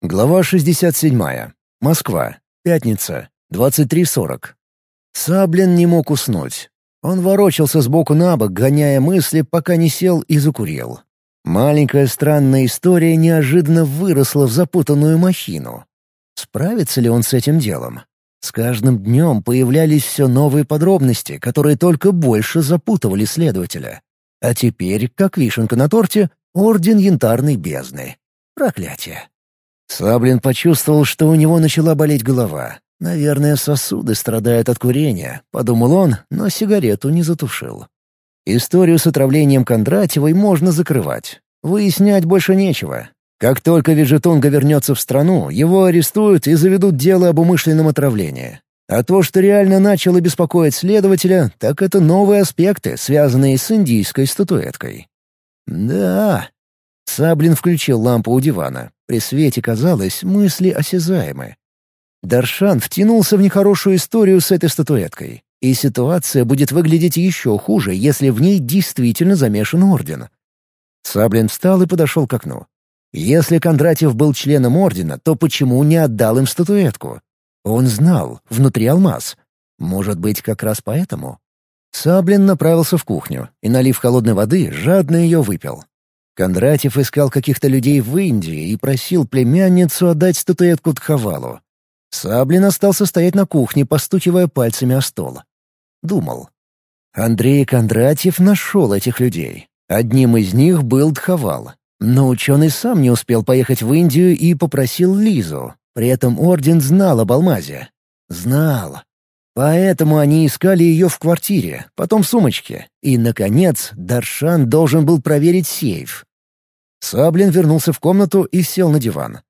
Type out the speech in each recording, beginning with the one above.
Глава 67. Москва. Пятница. 23.40. Саблин не мог уснуть. Он ворочался сбоку на бок, гоняя мысли, пока не сел и закурил. Маленькая странная история неожиданно выросла в запутанную махину. Справится ли он с этим делом? С каждым днем появлялись все новые подробности, которые только больше запутывали следователя. А теперь, как вишенка на торте, Орден Янтарной Бездны. Проклятие. Саблин почувствовал, что у него начала болеть голова. «Наверное, сосуды страдают от курения», — подумал он, но сигарету не затушил. Историю с отравлением Кондратьевой можно закрывать. Выяснять больше нечего. Как только Вежетунга вернется в страну, его арестуют и заведут дело об умышленном отравлении. А то, что реально начало беспокоить следователя, так это новые аспекты, связанные с индийской статуэткой. Да. Саблин включил лампу у дивана. При свете, казалось, мысли осязаемы. Даршан втянулся в нехорошую историю с этой статуэткой. И ситуация будет выглядеть еще хуже, если в ней действительно замешан орден. Саблин встал и подошел к окну. Если Кондратьев был членом ордена, то почему не отдал им статуэтку? Он знал, внутри алмаз. Может быть, как раз поэтому? Саблин направился в кухню и, налив холодной воды, жадно ее выпил. Кондратьев искал каких-то людей в Индии и просил племянницу отдать статуэтку Тхавалу. Саблин остался стоять на кухне, постукивая пальцами о стол. Думал. Андрей Кондратьев нашел этих людей. Одним из них был Тхавал. Но ученый сам не успел поехать в Индию и попросил Лизу. При этом Орден знал об алмазе. Знал. Поэтому они искали ее в квартире, потом в сумочке. И, наконец, Даршан должен был проверить сейф. Саблин вернулся в комнату и сел на диван.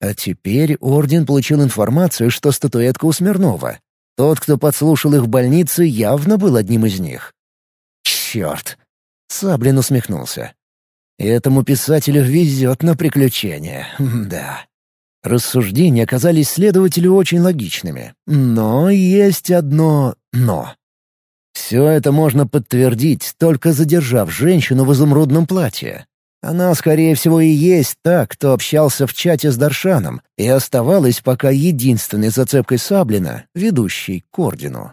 А теперь Орден получил информацию, что статуэтка у Смирнова. Тот, кто подслушал их в больнице, явно был одним из них. «Черт!» — Саблин усмехнулся. «Этому писателю везет на приключения, да». Рассуждения оказались следователю очень логичными. Но есть одно «но». Все это можно подтвердить, только задержав женщину в изумрудном платье. Она, скорее всего, и есть та, кто общался в чате с Даршаном, и оставалась пока единственной зацепкой Саблина, ведущей к ордену.